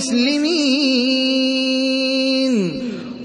مسلمين